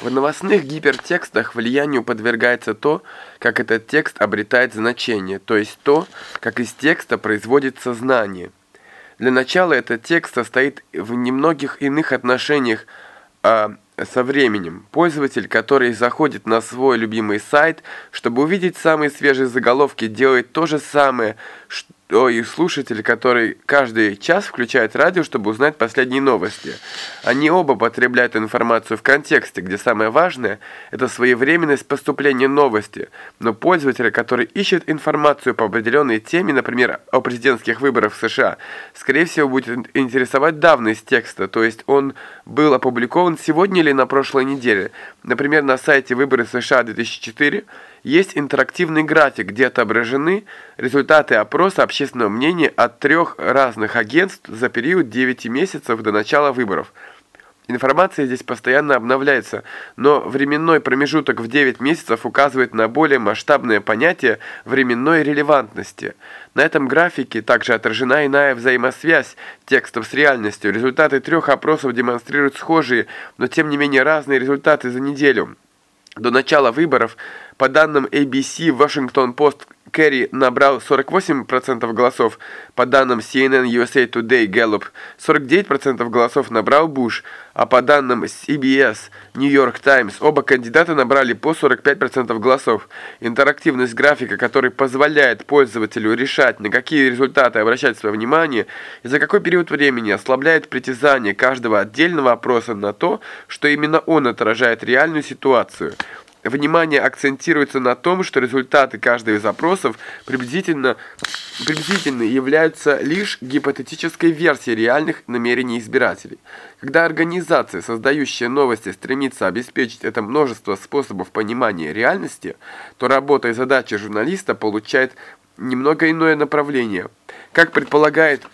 В новостных гипертекстах влиянию подвергается то, как этот текст обретает значение, то есть то, как из текста производится знание. Для начала этот текст состоит в немногих иных отношениях а, со временем. Пользователь, который заходит на свой любимый сайт, чтобы увидеть самые свежие заголовки, делает то же самое, что и слушатель, который каждый час включает радио, чтобы узнать последние новости. Они оба потребляют информацию в контексте, где самое важное – это своевременность поступления новости. Но пользователь, который ищет информацию по определенной теме, например, о президентских выборах в США, скорее всего будет интересовать давность текста, то есть он был опубликован сегодня или на прошлой неделе. Например, на сайте «Выборы США 2004» есть интерактивный график, где отображены результаты опроса общественного мнения от трех разных агентств за период 9 месяцев до начала выборов. Информация здесь постоянно обновляется, но временной промежуток в 9 месяцев указывает на более масштабное понятие временной релевантности. На этом графике также отражена иная взаимосвязь текстов с реальностью. Результаты трех опросов демонстрируют схожие, но тем не менее разные результаты за неделю. До начала выборов, по данным ABC, Washington Post Керри набрал 48% голосов, по данным CNN USA Today Gallup 49% голосов набрал Буш, а по данным CBS New York Times оба кандидата набрали по 45% голосов. Интерактивность графика, который позволяет пользователю решать, на какие результаты обращать свое внимание и за какой период времени, ослабляет притязание каждого отдельного опроса на то, что именно он отражает реальную ситуацию. Внимание акцентируется на том, что результаты каждого из запросов приблизительно, приблизительно являются лишь гипотетической версией реальных намерений избирателей. Когда организация, создающая новости, стремится обеспечить это множество способов понимания реальности, то работа и задача журналиста получает немного иное направление. Как предполагает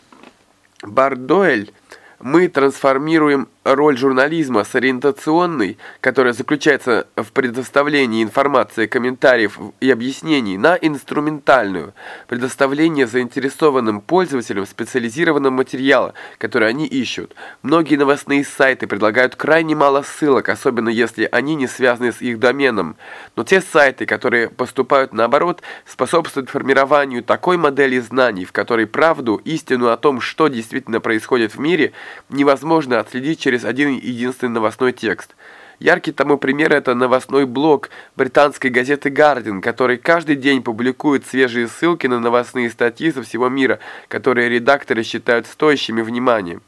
Бардоэль, мы трансформируем роль журнализма с ориентационной, которая заключается в предоставлении информации, комментариев и объяснений, на инструментальную, предоставление заинтересованным пользователям специализированного материала, который они ищут. Многие новостные сайты предлагают крайне мало ссылок, особенно если они не связаны с их доменом. Но те сайты, которые поступают наоборот, способствуют формированию такой модели знаний, в которой правду, истину о том, что действительно происходит в мире, невозможно отследить через через один единственный новостной текст. Яркий тому пример – это новостной блог британской газеты «Гардиан», который каждый день публикует свежие ссылки на новостные статьи со всего мира, которые редакторы считают стоящими внимания.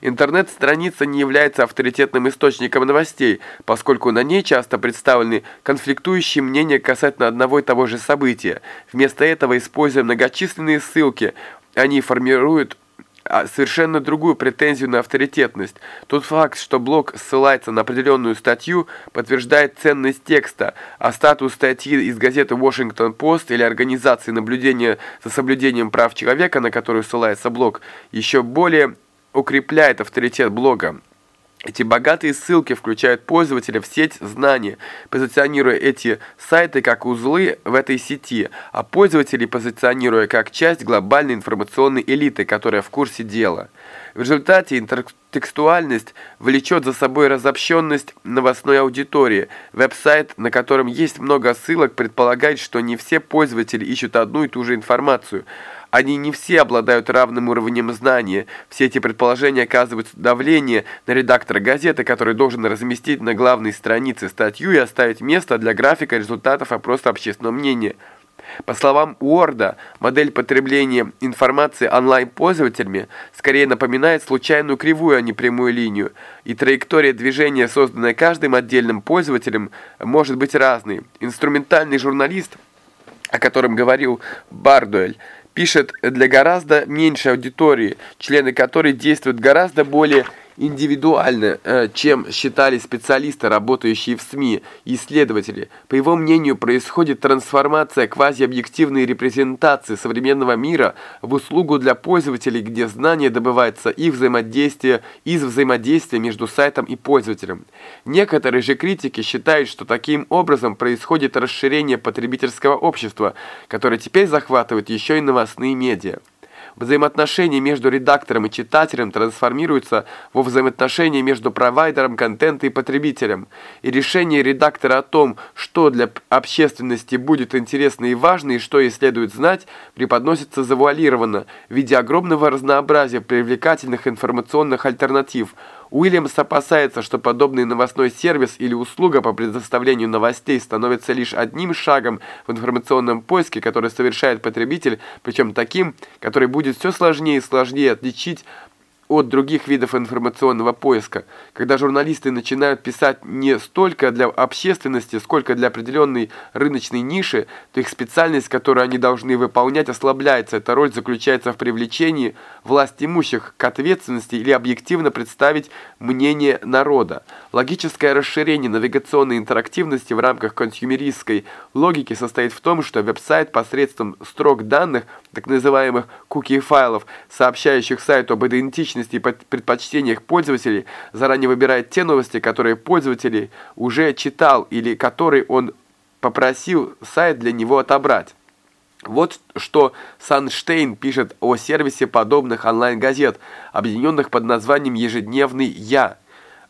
Интернет-страница не является авторитетным источником новостей, поскольку на ней часто представлены конфликтующие мнения касательно одного и того же события. Вместо этого, используя многочисленные ссылки, они формируют совершенно другую претензию на авторитетность. Тот факт, что блог ссылается на определенную статью, подтверждает ценность текста, а статус статьи из газеты Washington Post или организации наблюдения за соблюдением прав человека, на которую ссылается блог, еще более укрепляет авторитет блога. Эти богатые ссылки включают пользователя в сеть знаний, позиционируя эти сайты как узлы в этой сети, а пользователей позиционируя как часть глобальной информационной элиты, которая в курсе дела. В результате интертекстуальность влечет за собой разобщенность новостной аудитории. Веб-сайт, на котором есть много ссылок, предполагает, что не все пользователи ищут одну и ту же информацию – они не все обладают равным уровнем знания. Все эти предположения оказывают давление на редактора газеты, который должен разместить на главной странице статью и оставить место для графика результатов опроса общественного мнения. По словам Уорда, модель потребления информации онлайн-пользователями скорее напоминает случайную кривую, а не прямую линию, и траектория движения, созданная каждым отдельным пользователем, может быть разной. Инструментальный журналист, о котором говорил Бардуэль, пишет для гораздо меньшей аудитории, члены которой действуют гораздо более индивидуально, э, чем считали специалисты, работающие в СМИ и исследователи. По его мнению, происходит трансформация квазиобъективной репрезентации современного мира в услугу для пользователей, где знание добывается их взаимодействие из взаимодействия между сайтом и пользователем. Некоторые же критики считают, что таким образом происходит расширение потребительского общества, которое теперь захватывает еще и новостные медиа. Взаимоотношения между редактором и читателем трансформируются во взаимоотношения между провайдером контента и потребителем. И решение редактора о том, что для общественности будет интересно и важно, и что ей следует знать, преподносится завуалированно в виде огромного разнообразия привлекательных информационных альтернатив – Уильямс опасается, что подобный новостной сервис или услуга по предоставлению новостей становится лишь одним шагом в информационном поиске, который совершает потребитель, причем таким, который будет все сложнее и сложнее отличить от других видов информационного поиска, когда журналисты начинают писать не столько для общественности, сколько для определенной рыночной ниши, то их специальность, которую они должны выполнять, ослабляется. Эта роль заключается в привлечении власть имущих к ответственности или объективно представить мнение народа. Логическое расширение навигационной интерактивности в рамках консюмеристской логики состоит в том, что веб-сайт посредством строк данных, так называемых куки-файлов, сообщающих сайту об идентичности, личности и предпочтениях пользователей заранее выбирает те новости, которые пользователь уже читал или которые он попросил сайт для него отобрать. Вот что Санштейн пишет о сервисе подобных онлайн-газет, объединенных под названием «Ежедневный Я».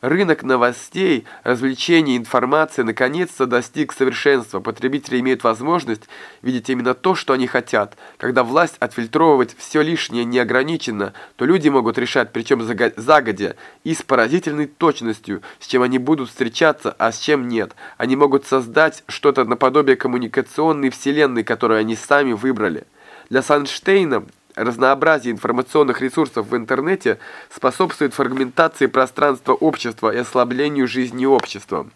Рынок новостей, развлечений, информации наконец-то достиг совершенства. Потребители имеют возможность видеть именно то, что они хотят. Когда власть отфильтровывать все лишнее не ограничена, то люди могут решать, причем загодя, и с поразительной точностью, с чем они будут встречаться, а с чем нет. Они могут создать что-то наподобие коммуникационной вселенной, которую они сами выбрали. Для Санштейна Разнообразие информационных ресурсов в интернете способствует фрагментации пространства общества и ослаблению жизни общества.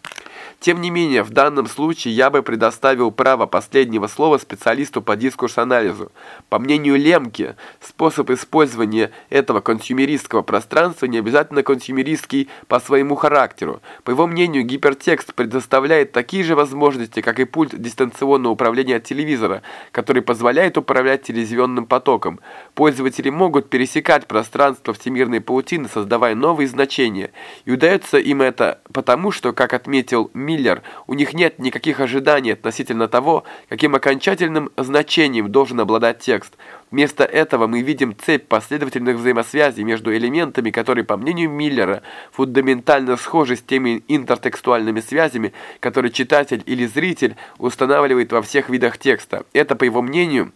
Тем не менее, в данном случае я бы предоставил право последнего слова специалисту по дискурс-анализу. По мнению Лемке, способ использования этого консюмеристского пространства не обязательно консюмеристский по своему характеру. По его мнению, гипертекст предоставляет такие же возможности, как и пульт дистанционного управления от телевизора, который позволяет управлять телевизионным потоком. Пользователи могут пересекать пространство всемирной паутины, создавая новые значения. И удается им это потому, что, как отметил Миллер, у них нет никаких ожиданий относительно того, каким окончательным значением должен обладать текст. Вместо этого мы видим цепь последовательных взаимосвязей между элементами, которые, по мнению Миллера, фундаментально схожи с теми интертекстуальными связями, которые читатель или зритель устанавливает во всех видах текста. Это, по его мнению,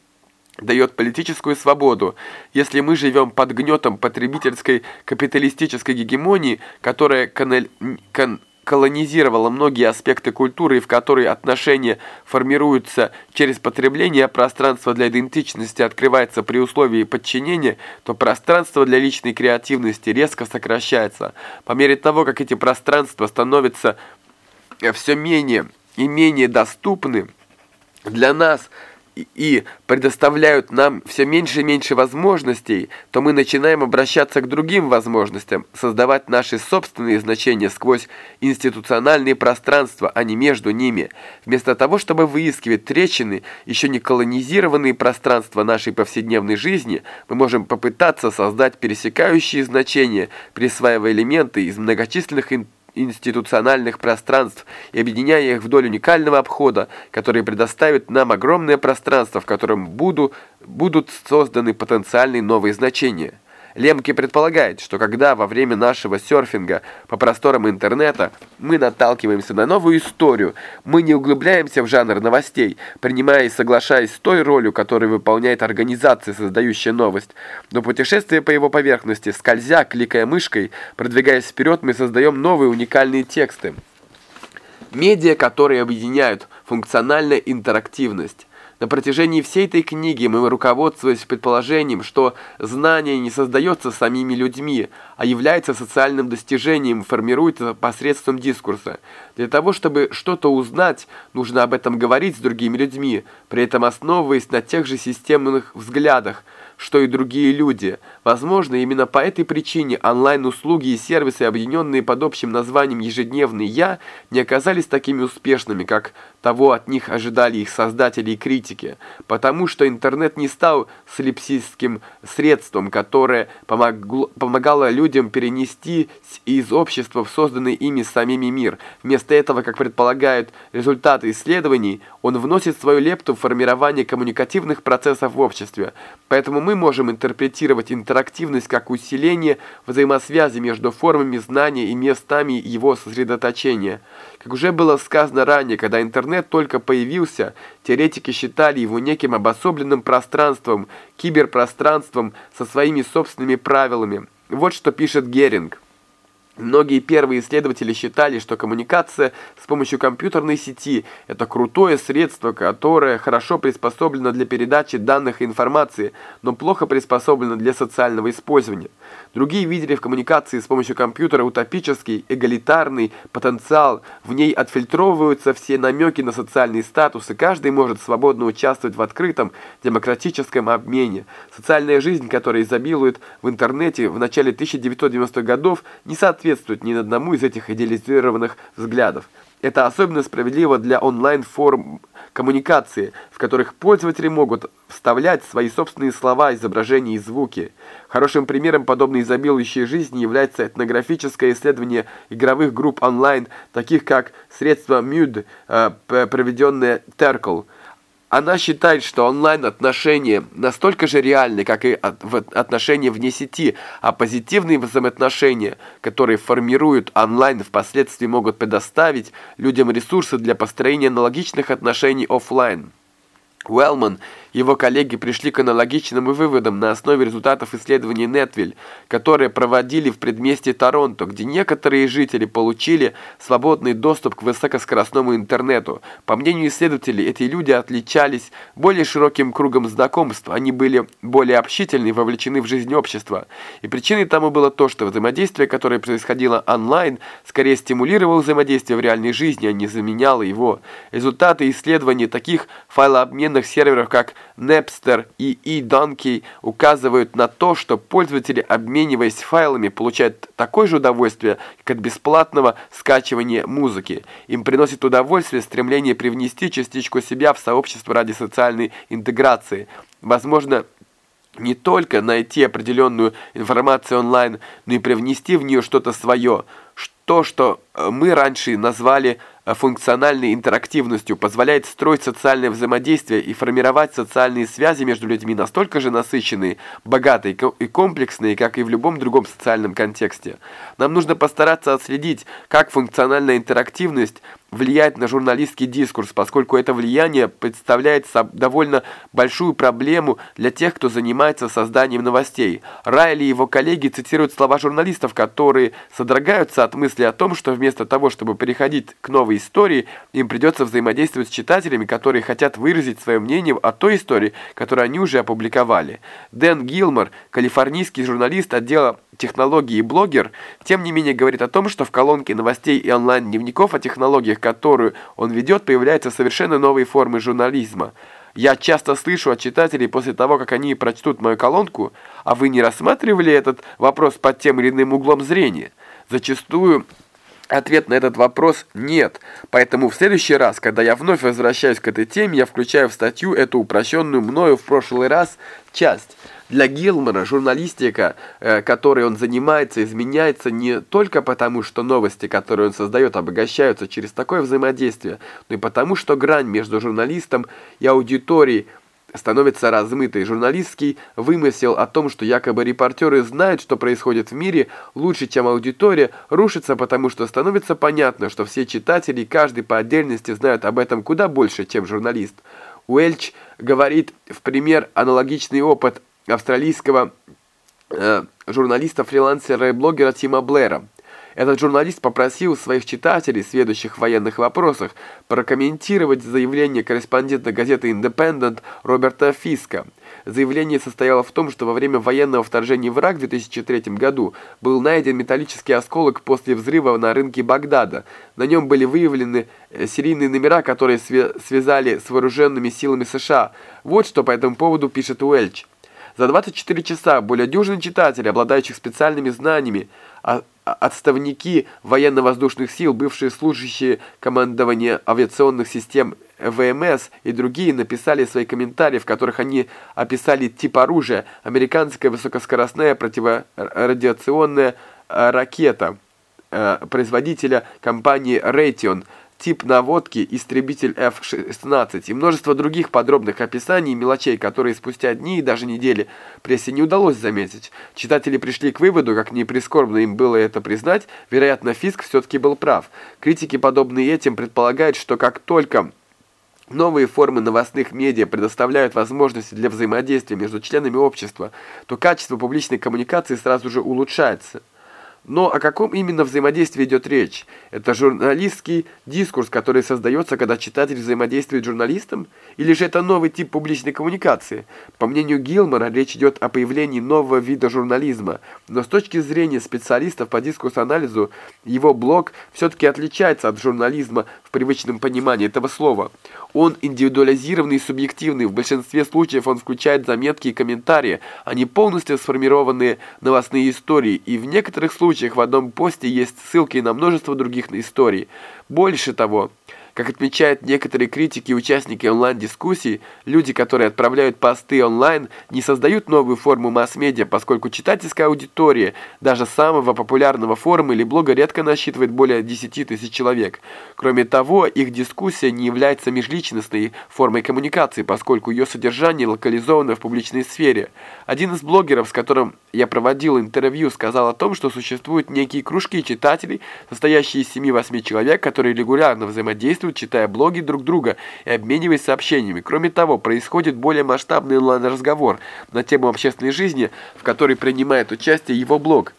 дает политическую свободу. Если мы живем под гнетом потребительской капиталистической гегемонии, которая каналь... кон колонизировала многие аспекты культуры, в которой отношения формируются через потребление, а пространство для идентичности открывается при условии подчинения, то пространство для личной креативности резко сокращается. По мере того, как эти пространства становятся все менее и менее доступны для нас – и предоставляют нам все меньше и меньше возможностей, то мы начинаем обращаться к другим возможностям, создавать наши собственные значения сквозь институциональные пространства, а не между ними. Вместо того, чтобы выискивать трещины, еще не колонизированные пространства нашей повседневной жизни, мы можем попытаться создать пересекающие значения, присваивая элементы из многочисленных интеграций, институциональных пространств и объединяя их вдоль уникального обхода, который предоставит нам огромное пространство, в котором буду, будут созданы потенциальные новые значения. Лемке предполагает, что когда во время нашего серфинга по просторам интернета мы наталкиваемся на новую историю, мы не углубляемся в жанр новостей, принимая и соглашаясь с той ролью, которую выполняет организация, создающая новость, но путешествие по его поверхности, скользя, кликая мышкой, продвигаясь вперед, мы создаем новые уникальные тексты. Медиа, которые объединяют функциональная интерактивность. На протяжении всей этой книги мы руководствуясь предположением, что знание не создается самими людьми, а является социальным достижением, формируется посредством дискурса. Для того, чтобы что-то узнать, нужно об этом говорить с другими людьми, при этом основываясь на тех же системных взглядах, что и другие люди. Возможно, именно по этой причине онлайн-услуги и сервисы, объединенные под общим названием «Ежедневный Я», не оказались такими успешными, как того от них ожидали их создатели и критики, потому что интернет не стал слепсистским средством, которое помогло, помогало людям перенести из общества в созданный ими самими мир. Вместо этого, как предполагают результаты исследований, он вносит свою лепту в формирование коммуникативных процессов в обществе. Поэтому мы можем интерпретировать интерактивность как усиление взаимосвязи между формами знания и местами его сосредоточения. Как уже было сказано ранее, когда интернет только появился, теоретики считали его неким обособленным пространством, киберпространством со своими собственными правилами. Вот что пишет Геринг. Многие первые исследователи считали, что коммуникация с помощью компьютерной сети – это крутое средство, которое хорошо приспособлено для передачи данных и информации, но плохо приспособлено для социального использования. Другие видели в коммуникации с помощью компьютера утопический, эгалитарный потенциал. В ней отфильтровываются все намеки на социальный статус, и каждый может свободно участвовать в открытом демократическом обмене. Социальная жизнь, которая изобилует в интернете в начале 1990-х годов, не соответствует ни одному из этих идеализированных взглядов. Это особенно справедливо для онлайн-форм коммуникации, в которых пользователи могут вставлять свои собственные слова, изображения и звуки. Хорошим примером подобной изобилующей жизни является этнографическое исследование игровых групп онлайн, таких как средства MUD, э, проведенное Terkel. Она считает, что онлайн-отношения настолько же реальны, как и отношения вне сети, а позитивные взаимоотношения, которые формируют онлайн, впоследствии могут предоставить людям ресурсы для построения аналогичных отношений офлайн. Уэллман его коллеги пришли к аналогичным выводам на основе результатов исследований Нетвиль, которые проводили в предместье Торонто, где некоторые жители получили свободный доступ к высокоскоростному интернету. По мнению исследователей, эти люди отличались более широким кругом знакомств, они были более общительны и вовлечены в жизнь общества. И причиной тому было то, что взаимодействие, которое происходило онлайн, скорее стимулировало взаимодействие в реальной жизни, а не заменяло его. Результаты исследований таких файлообменных серверов, как Napster и eDonkey указывают на то, что пользователи, обмениваясь файлами, получают такое же удовольствие, как от бесплатного скачивания музыки. Им приносит удовольствие стремление привнести частичку себя в сообщество ради социальной интеграции. Возможно, не только найти определенную информацию онлайн, но и привнести в нее что-то свое. То, что э, мы раньше назвали функциональной интерактивностью позволяет строить социальное взаимодействие и формировать социальные связи между людьми настолько же насыщенные, богатые и комплексные, как и в любом другом социальном контексте. Нам нужно постараться отследить, как функциональная интерактивность влияет на журналистский дискурс, поскольку это влияние представляет довольно большую проблему для тех, кто занимается созданием новостей. Райли и его коллеги цитируют слова журналистов, которые содрогаются от мысли о том, что вместо того, чтобы переходить к новой истории, им придется взаимодействовать с читателями, которые хотят выразить свое мнение о той истории, которую они уже опубликовали. Дэн Гилмор, калифорнийский журналист отдела технологии и блогер, тем не менее говорит о том, что в колонке новостей и онлайн-дневников о технологиях, которую он ведет, появляются совершенно новые формы журнализма. Я часто слышу от читателей после того, как они прочтут мою колонку, а вы не рассматривали этот вопрос под тем или иным углом зрения? Зачастую Ответ на этот вопрос – нет. Поэтому в следующий раз, когда я вновь возвращаюсь к этой теме, я включаю в статью эту упрощенную мною в прошлый раз часть. Для Гилмора журналистика, э, которой он занимается, изменяется не только потому, что новости, которые он создает, обогащаются через такое взаимодействие, но и потому, что грань между журналистом и аудиторией – становится размытой. Журналистский вымысел о том, что якобы репортеры знают, что происходит в мире, лучше, чем аудитория, рушится, потому что становится понятно, что все читатели, каждый по отдельности знают об этом куда больше, чем журналист. Уэльч говорит в пример аналогичный опыт австралийского э, журналиста-фрилансера и блогера Тима Блэра. Этот журналист попросил своих читателей, сведущих в военных вопросах, прокомментировать заявление корреспондента газеты «Independent» Роберта Фиска. Заявление состояло в том, что во время военного вторжения в Ирак в 2003 году был найден металлический осколок после взрыва на рынке Багдада. На нем были выявлены э, серийные номера, которые связали с вооруженными силами США. Вот что по этому поводу пишет Уэльч. За 24 часа более дюжины читателей, обладающих специальными знаниями, а, а, отставники военно-воздушных сил, бывшие служащие командования авиационных систем ВМС и другие написали свои комментарии, в которых они описали тип оружия «Американская высокоскоростная противорадиационная э, ракета» э, производителя компании Raytheon – тип наводки, истребитель F-16 и множество других подробных описаний и мелочей, которые спустя дни и даже недели прессе не удалось заметить. Читатели пришли к выводу, как не прискорбно им было это признать, вероятно, Фиск все-таки был прав. Критики, подобные этим, предполагают, что как только новые формы новостных медиа предоставляют возможности для взаимодействия между членами общества, то качество публичной коммуникации сразу же улучшается. Но о каком именно взаимодействии идет речь? Это журналистский дискурс, который создается, когда читатель взаимодействует с журналистом? Или же это новый тип публичной коммуникации? По мнению Гилмора, речь идет о появлении нового вида журнализма. Но с точки зрения специалистов по дискурс-анализу, его блог все-таки отличается от журнализма в привычном понимании этого слова. Он индивидуализированный и субъективный. В большинстве случаев он включает заметки и комментарии, а не полностью сформированные новостные истории. И в некоторых случаях в одном посте есть ссылки на множество других историй. Больше того, как отмечают некоторые критики и участники онлайн-дискуссий, люди, которые отправляют посты онлайн, не создают новую форму масс-медиа, поскольку читательская аудитория даже самого популярного форума или блога редко насчитывает более 10 тысяч человек. Кроме того, их дискуссия не является межличностной формой коммуникации, поскольку ее содержание локализовано в публичной сфере. Один из блогеров, с которым я проводил интервью, сказал о том, что существуют некие кружки читателей, состоящие из 7-8 человек, которые регулярно взаимодействуют действуют, читая блоги друг друга и обмениваясь сообщениями. Кроме того, происходит более масштабный онлайн-разговор на тему общественной жизни, в которой принимает участие его блог.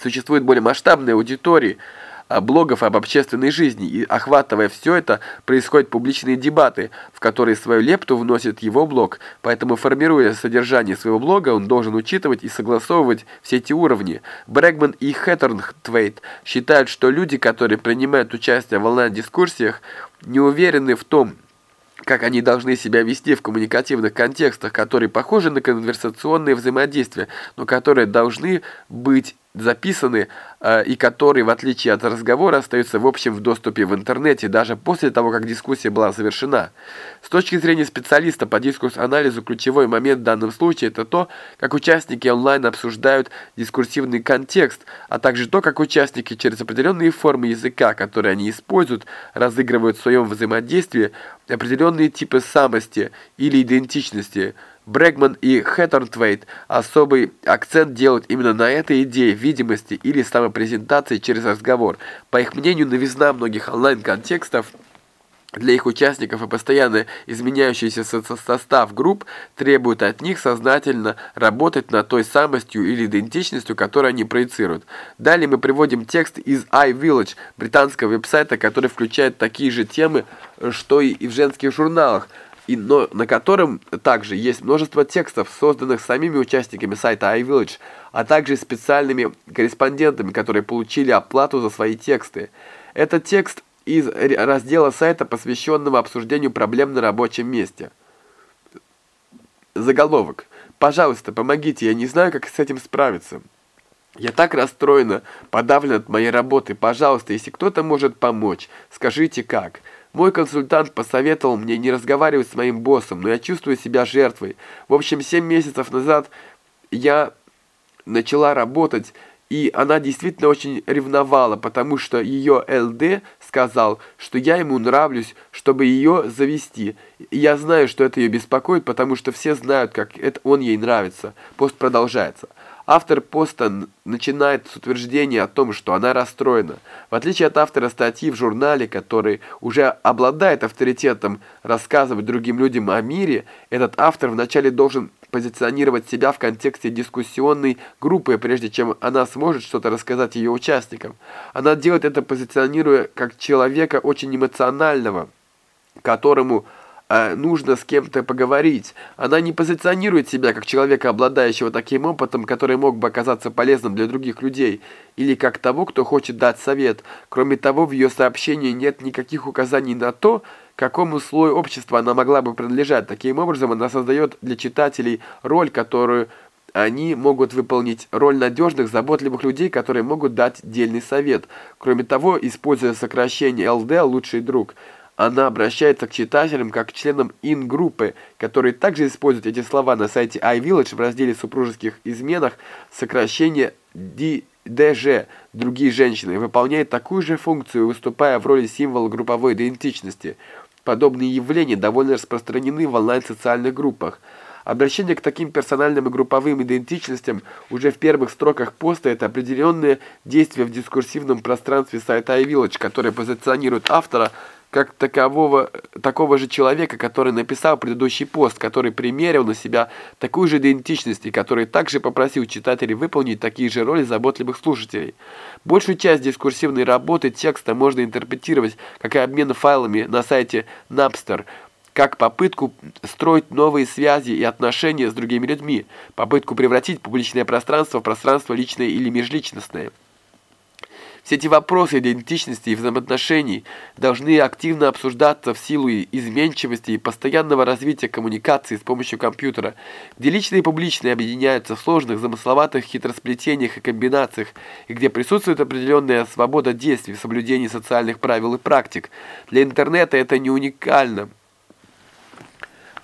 Существует более масштабная аудитория, блогов об общественной жизни, и охватывая все это, происходят публичные дебаты, в которые свою лепту вносит его блог, поэтому формируя содержание своего блога, он должен учитывать и согласовывать все эти уровни. Брэгман и Хэттернтвейт считают, что люди, которые принимают участие в онлайн-дискурсиях, не уверены в том, как они должны себя вести в коммуникативных контекстах, которые похожи на конверсационные взаимодействия, но которые должны быть записаны э, и которые, в отличие от разговора, остаются в общем в доступе в интернете, даже после того, как дискуссия была завершена. С точки зрения специалиста по дискурс-анализу, ключевой момент в данном случае – это то, как участники онлайн обсуждают дискурсивный контекст, а также то, как участники через определенные формы языка, которые они используют, разыгрывают в своем взаимодействии определенные типы самости или идентичности – Брэгман и Хэттернтвейт особый акцент делают именно на этой идее видимости или самопрезентации через разговор. По их мнению, новизна многих онлайн-контекстов для их участников и постоянно изменяющийся состав групп требуют от них сознательно работать над той самостью или идентичностью, которую они проецируют. Далее мы приводим текст из iVillage, британского веб-сайта, который включает такие же темы, что и в женских журналах – и, но, на котором также есть множество текстов, созданных самими участниками сайта iVillage, а также специальными корреспондентами, которые получили оплату за свои тексты. Это текст из раздела сайта, посвященного обсуждению проблем на рабочем месте. Заголовок. «Пожалуйста, помогите, я не знаю, как с этим справиться». Я так расстроена, подавлена от моей работы. Пожалуйста, если кто-то может помочь, скажите как. Мой консультант посоветовал мне не разговаривать с моим боссом, но я чувствую себя жертвой. В общем, 7 месяцев назад я начала работать, и она действительно очень ревновала, потому что ее ЛД сказал, что я ему нравлюсь, чтобы ее завести. И я знаю, что это ее беспокоит, потому что все знают, как это он ей нравится. Пост продолжается. Автор поста начинает с утверждения о том, что она расстроена. В отличие от автора статьи в журнале, который уже обладает авторитетом рассказывать другим людям о мире, этот автор вначале должен позиционировать себя в контексте дискуссионной группы, прежде чем она сможет что-то рассказать ее участникам. Она делает это, позиционируя как человека очень эмоционального, которому а нужно с кем-то поговорить. Она не позиционирует себя как человека, обладающего таким опытом, который мог бы оказаться полезным для других людей, или как того, кто хочет дать совет. Кроме того, в ее сообщении нет никаких указаний на то, какому слою общества она могла бы принадлежать. Таким образом, она создает для читателей роль, которую они могут выполнить роль надежных, заботливых людей, которые могут дать дельный совет. Кроме того, используя сокращение ЛД «Лучший друг», она обращается к читателям как к членам ин-группы, которые также используют эти слова на сайте iVillage в разделе «Супружеских изменах» сокращение DCI. ДЖ, другие женщины, выполняет такую же функцию, выступая в роли символа групповой идентичности. Подобные явления довольно распространены в онлайн-социальных группах. Обращение к таким персональным и групповым идентичностям уже в первых строках поста – это определенные действия в дискурсивном пространстве сайта iVillage, которое позиционирует автора – как такового, такого же человека, который написал предыдущий пост, который примерил на себя такую же идентичность и который также попросил читателей выполнить такие же роли заботливых слушателей. Большую часть дискурсивной работы текста можно интерпретировать как и обмен файлами на сайте Napster, как попытку строить новые связи и отношения с другими людьми, попытку превратить публичное пространство в пространство личное или межличностное. Все эти вопросы идентичности и взаимоотношений должны активно обсуждаться в силу изменчивости и постоянного развития коммуникации с помощью компьютера, где личные и публичные объединяются в сложных, замысловатых хитросплетениях и комбинациях, и где присутствует определенная свобода действий в соблюдении социальных правил и практик. Для интернета это не уникально.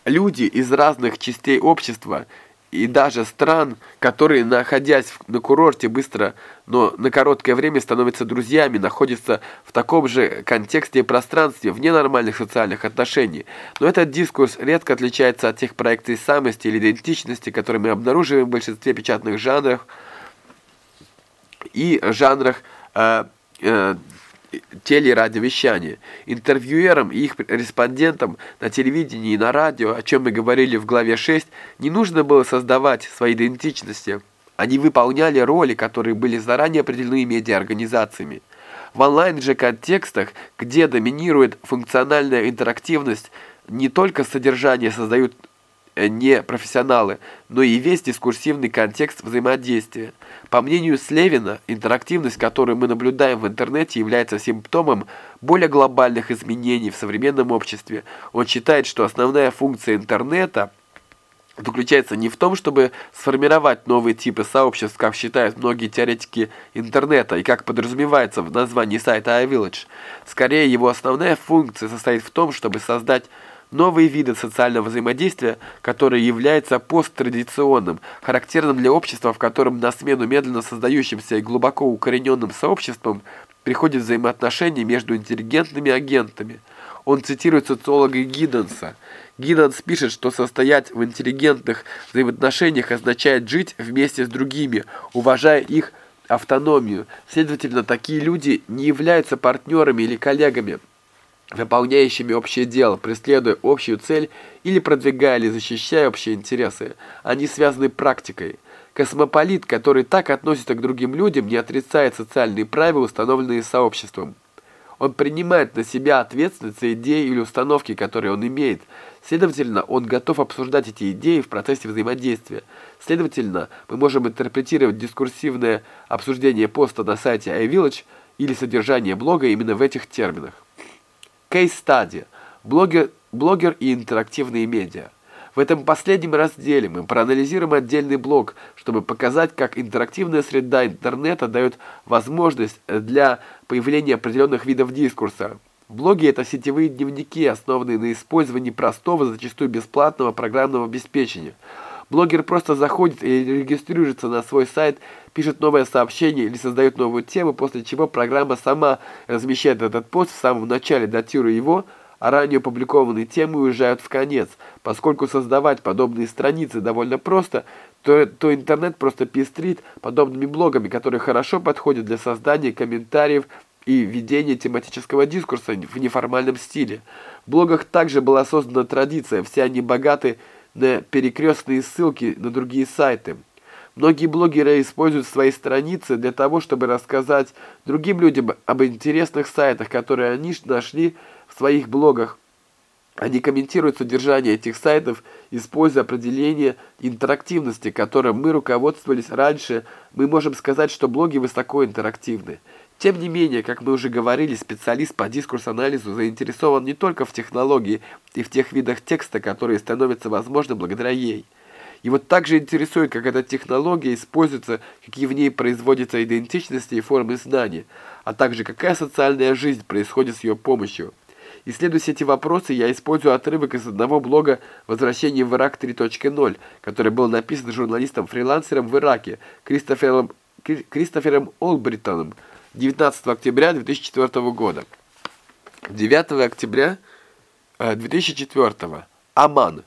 Люди из разных частей общества – и даже стран, которые, находясь на курорте быстро, но на короткое время становятся друзьями, находятся в таком же контексте и пространстве, вне нормальных социальных отношений. Но этот дискурс редко отличается от тех проекций самости или идентичности, которые мы обнаруживаем в большинстве печатных жанров и жанрах э, э, телерадиовещания. Интервьюерам и их респондентам на телевидении и на радио, о чем мы говорили в главе 6, не нужно было создавать свои идентичности. Они выполняли роли, которые были заранее определены медиаорганизациями. В онлайн же контекстах, где доминирует функциональная интерактивность, не только содержание создают не профессионалы, но и весь дискурсивный контекст взаимодействия. По мнению Слевина, интерактивность, которую мы наблюдаем в интернете, является симптомом более глобальных изменений в современном обществе. Он считает, что основная функция интернета заключается не в том, чтобы сформировать новые типы сообществ, как считают многие теоретики интернета и как подразумевается в названии сайта iVillage. Скорее, его основная функция состоит в том, чтобы создать новые виды социального взаимодействия, которое является посттрадиционным, характерным для общества, в котором на смену медленно создающимся и глубоко укорененным сообществам приходят взаимоотношения между интеллигентными агентами. Он цитирует социолога Гидденса. Гидденс пишет, что состоять в интеллигентных взаимоотношениях означает жить вместе с другими, уважая их автономию. Следовательно, такие люди не являются партнерами или коллегами, выполняющими общее дело, преследуя общую цель или продвигая или защищая общие интересы. Они связаны практикой. Космополит, который так относится к другим людям, не отрицает социальные правила, установленные сообществом. Он принимает на себя ответственность за идеи или установки, которые он имеет. Следовательно, он готов обсуждать эти идеи в процессе взаимодействия. Следовательно, мы можем интерпретировать дискурсивное обсуждение поста на сайте iVillage или содержание блога именно в этих терминах. Кейс-стадия. Блогер, блогер и интерактивные медиа. В этом последнем разделе мы проанализируем отдельный блог, чтобы показать, как интерактивная среда интернета дает возможность для появления определенных видов дискурса. Блоги – это сетевые дневники, основанные на использовании простого, зачастую бесплатного программного обеспечения. Блогер просто заходит или регистрируется на свой сайт, пишет новое сообщение или создает новую тему, после чего программа сама размещает этот пост в самом начале, датируя его, а ранее опубликованные темы уезжают в конец. Поскольку создавать подобные страницы довольно просто, то, то интернет просто пестрит подобными блогами, которые хорошо подходят для создания комментариев и ведения тематического дискурса в неформальном стиле. В блогах также была создана традиция, все они богаты на перекрестные ссылки на другие сайты. Многие блогеры используют свои страницы для того, чтобы рассказать другим людям об интересных сайтах, которые они нашли в своих блогах. Они комментируют содержание этих сайтов, используя определение интерактивности, которым мы руководствовались раньше. Мы можем сказать, что блоги высоко интерактивны. Тем не менее, как мы уже говорили, специалист по дискурс-анализу заинтересован не только в технологии и в тех видах текста, которые становятся возможны благодаря ей. Его также интересует, как эта технология используется, какие в ней производятся идентичности и формы знания, а также какая социальная жизнь происходит с ее помощью. Исследуя эти вопросы, я использую отрывок из одного блога «Возвращение в Ирак 3.0», который был написан журналистом-фрилансером в Ираке Кристофером Кристофером Олбритоном 19 октября 2004 года. 9 октября 2004. Э, Аман.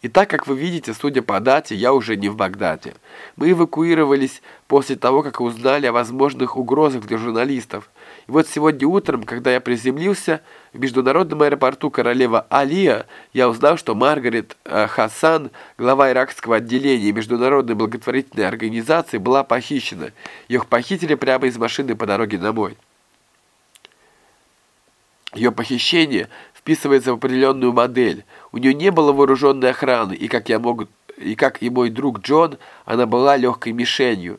И так, как вы видите, судя по дате, я уже не в Багдаде. Мы эвакуировались после того, как узнали о возможных угрозах для журналистов. И вот сегодня утром, когда я приземлился в международном аэропорту королева Алия, я узнал, что Маргарет э, Хасан, глава иракского отделения международной благотворительной организации, была похищена. Ее похитили прямо из машины по дороге домой. Ее похищение вписывается в определенную модель. У нее не было вооруженной охраны, и как, я мог, и как и мой друг Джон, она была легкой мишенью.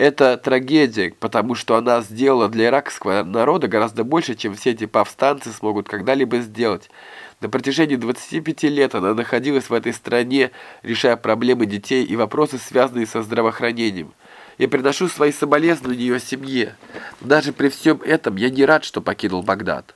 Это трагедия, потому что она сделала для иракского народа гораздо больше, чем все эти повстанцы смогут когда-либо сделать. На протяжении 25 лет она находилась в этой стране, решая проблемы детей и вопросы, связанные со здравоохранением. Я приношу свои соболезнования ее семье. Даже при всем этом я не рад, что покинул Багдад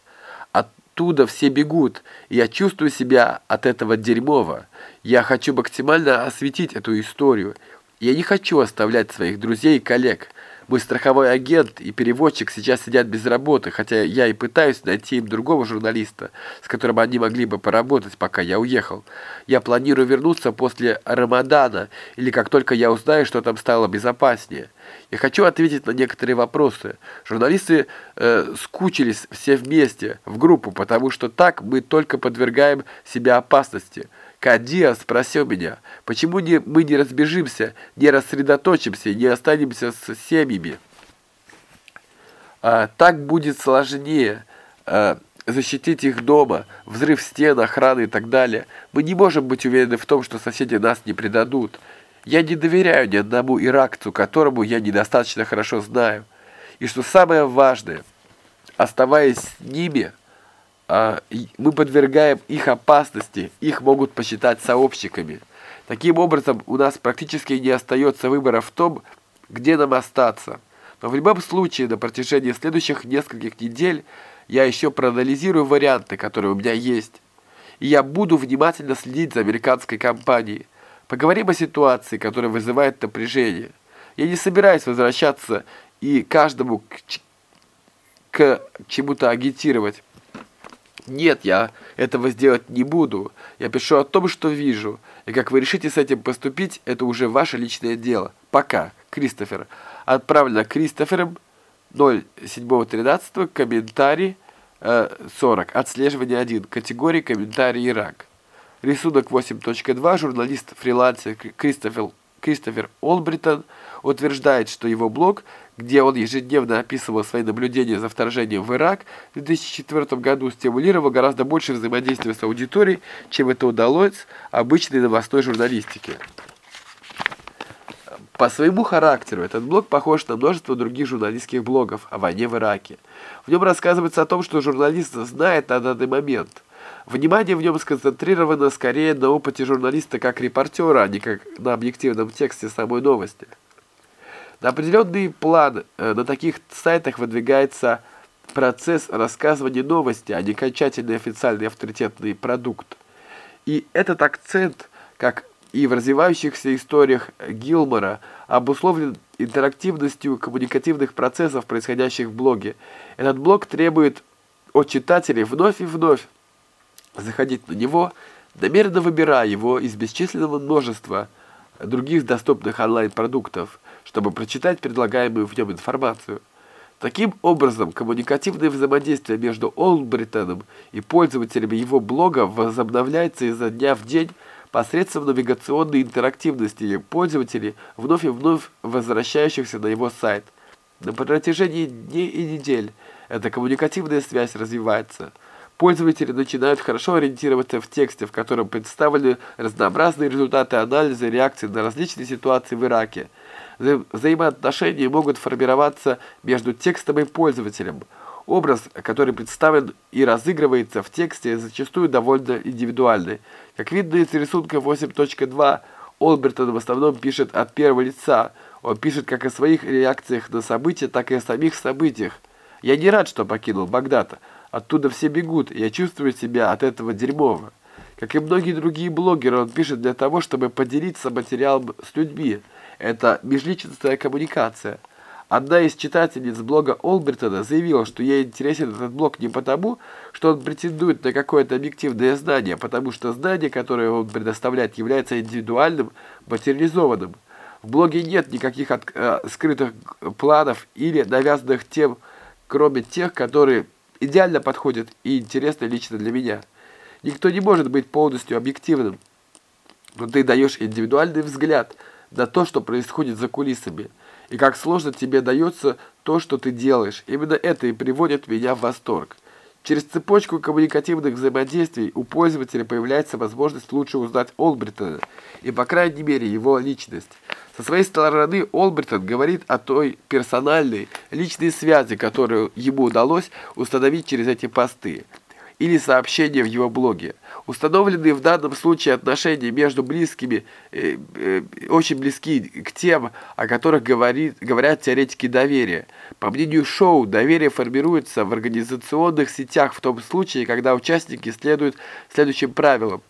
оттуда все бегут, и я чувствую себя от этого дерьмово. Я хочу максимально осветить эту историю. Я не хочу оставлять своих друзей и коллег. Мой страховой агент и переводчик сейчас сидят без работы, хотя я и пытаюсь найти им другого журналиста, с которым они могли бы поработать, пока я уехал. Я планирую вернуться после Рамадана, или как только я узнаю, что там стало безопаснее. Я хочу ответить на некоторые вопросы. Журналисты э, скучились все вместе, в группу, потому что так мы только подвергаем себя опасности. Кадия спросил меня, почему не, мы не разбежимся, не рассредоточимся, не останемся с семьями. А, так будет сложнее а, защитить их дома, взрыв стен, охраны и так далее. Мы не можем быть уверены в том, что соседи нас не предадут. Я не доверяю ни одному иракцу, которому я недостаточно хорошо знаю. И что самое важное, оставаясь с ними – а, мы подвергаем их опасности, их могут посчитать сообщниками. Таким образом, у нас практически не остается выбора в том, где нам остаться. Но в любом случае, на протяжении следующих нескольких недель я еще проанализирую варианты, которые у меня есть. И я буду внимательно следить за американской компанией. Поговорим о ситуации, которая вызывает напряжение. Я не собираюсь возвращаться и каждому к, к чему-то агитировать. Нет, я этого сделать не буду. Я пишу о том, что вижу. И как вы решите с этим поступить, это уже ваше личное дело. Пока. Кристофер. Отправлено Кристофером 07.13. Комментарий э, 40. Отслеживание 1. Категории комментарий Ирак. Рисунок 8.2. Журналист-фрилансер Кристофер, Кристофер Олбритон утверждает, что его блог – где он ежедневно описывал свои наблюдения за вторжением в Ирак, в 2004 году стимулировал гораздо больше взаимодействия с аудиторией, чем это удалось обычной новостной журналистике. По своему характеру этот блог похож на множество других журналистских блогов о войне в Ираке. В нем рассказывается о том, что журналист знает на данный момент. Внимание в нем сконцентрировано скорее на опыте журналиста как репортера, а не как на объективном тексте самой новости. На определенный план э, на таких сайтах выдвигается процесс рассказывания новости, а не окончательный официальный авторитетный продукт. И этот акцент, как и в развивающихся историях Гилмора, обусловлен интерактивностью коммуникативных процессов, происходящих в блоге. Этот блог требует от читателей вновь и вновь заходить на него, намеренно выбирая его из бесчисленного множества других доступных онлайн-продуктов – чтобы прочитать предлагаемую в нем информацию. Таким образом, коммуникативное взаимодействие между Олбритоном и пользователями его блога возобновляется изо дня в день посредством навигационной интерактивности пользователей, вновь и вновь возвращающихся на его сайт. На протяжении дней и недель эта коммуникативная связь развивается. Пользователи начинают хорошо ориентироваться в тексте, в котором представлены разнообразные результаты анализа реакции на различные ситуации в Ираке – Вза взаимоотношения могут формироваться между текстом и пользователем. Образ, который представлен и разыгрывается в тексте, зачастую довольно индивидуальный. Как видно из рисунка 8.2, Олбертон в основном пишет от первого лица. Он пишет как о своих реакциях на события, так и о самих событиях. «Я не рад, что покинул Багдад. Оттуда все бегут, я чувствую себя от этого дерьмово». Как и многие другие блогеры, он пишет для того, чтобы поделиться материалом с людьми –– это межличностная коммуникация. Одна из читательниц блога Олбертона заявила, что ей интересен этот блог не потому, что он претендует на какое-то объективное знание, а потому что знание, которое он предоставляет, является индивидуальным, материализованным. В блоге нет никаких от, э, скрытых планов или навязанных тем, кроме тех, которые идеально подходят и интересны лично для меня. Никто не может быть полностью объективным, но ты даешь индивидуальный взгляд на то, что происходит за кулисами, и как сложно тебе дается то, что ты делаешь. Именно это и приводит меня в восторг. Через цепочку коммуникативных взаимодействий у пользователя появляется возможность лучше узнать Олбритона и, по крайней мере, его личность. Со своей стороны Олбертон говорит о той персональной, личной связи, которую ему удалось установить через эти посты или сообщения в его блоге. Установленные в данном случае отношения между близкими э, э, очень близки к тем, о которых говорит, говорят теоретики доверия. По мнению Шоу, доверие формируется в организационных сетях в том случае, когда участники следуют следующим правилам.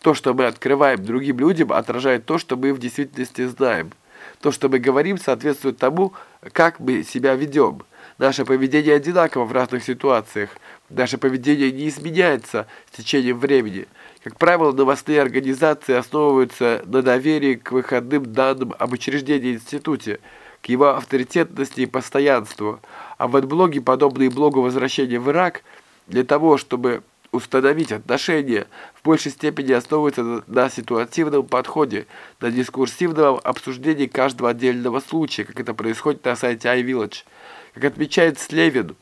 То, что мы открываем другим людям, отражает то, что мы в действительности знаем. То, что мы говорим, соответствует тому, как мы себя ведем. Наше поведение одинаково в разных ситуациях. Наше поведение не изменяется с течением времени. Как правило, новостные организации основываются на доверии к выходным данным об учреждении институте, к его авторитетности и постоянству. А в блоге, подобные блогу возвращения в Ирак, для того, чтобы установить отношения, в большей степени основывается на, на ситуативном подходе, на дискурсивном обсуждении каждого отдельного случая, как это происходит на сайте iVillage. Как отмечает Слевин,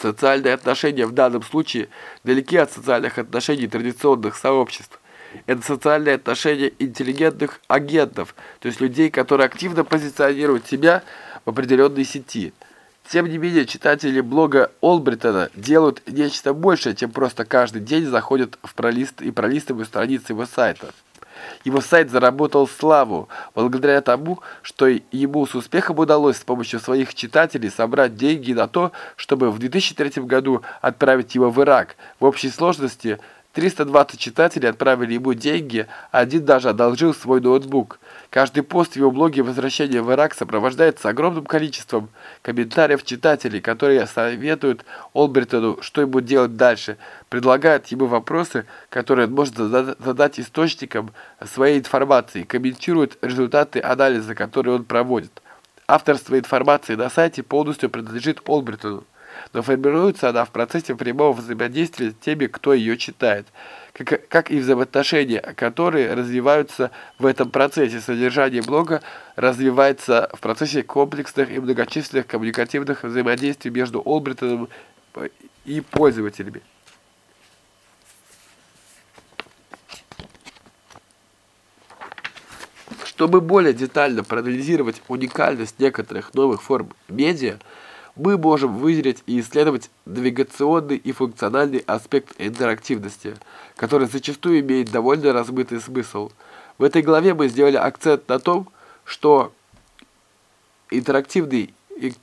социальные отношения в данном случае далеки от социальных отношений традиционных сообществ. Это социальные отношения интеллигентных агентов, то есть людей, которые активно позиционируют себя в определенной сети – тем не менее, читатели блога Олбритона делают нечто большее, чем просто каждый день заходят в пролист и пролистывают страницы его сайта. Его сайт заработал славу благодаря тому, что ему с успехом удалось с помощью своих читателей собрать деньги на то, чтобы в 2003 году отправить его в Ирак. В общей сложности 320 читателей отправили ему деньги, один даже одолжил свой ноутбук. Каждый пост в его блоге «Возвращение в Ирак» сопровождается огромным количеством комментариев читателей, которые советуют Олбертону, что ему делать дальше, предлагают ему вопросы, которые он может задать источникам своей информации, комментируют результаты анализа, которые он проводит. Авторство информации на сайте полностью принадлежит Олбертону но формируется она в процессе прямого взаимодействия с теми, кто ее читает, как, как и взаимоотношения, которые развиваются в этом процессе. Содержание блога развивается в процессе комплексных и многочисленных коммуникативных взаимодействий между Олбритоном и пользователями. Чтобы более детально проанализировать уникальность некоторых новых форм медиа, мы можем выделить и исследовать навигационный и функциональный аспект интерактивности, который зачастую имеет довольно размытый смысл. В этой главе мы сделали акцент на том, что интерактивный,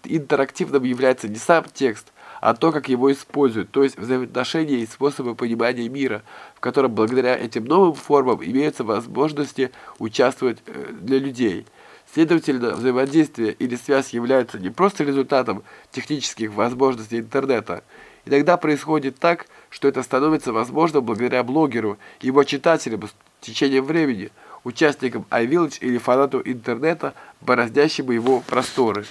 интерактивным является не сам текст, а то, как его используют, то есть взаимоотношения и способы понимания мира, в котором благодаря этим новым формам имеются возможности участвовать э, для людей – Следовательно, взаимодействие или связь являются не просто результатом технических возможностей интернета. Иногда происходит так, что это становится возможным благодаря блогеру, его читателям с течением времени, участникам iVillage или фанату интернета, бороздящему его просторы.